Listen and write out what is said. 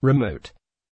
Remote.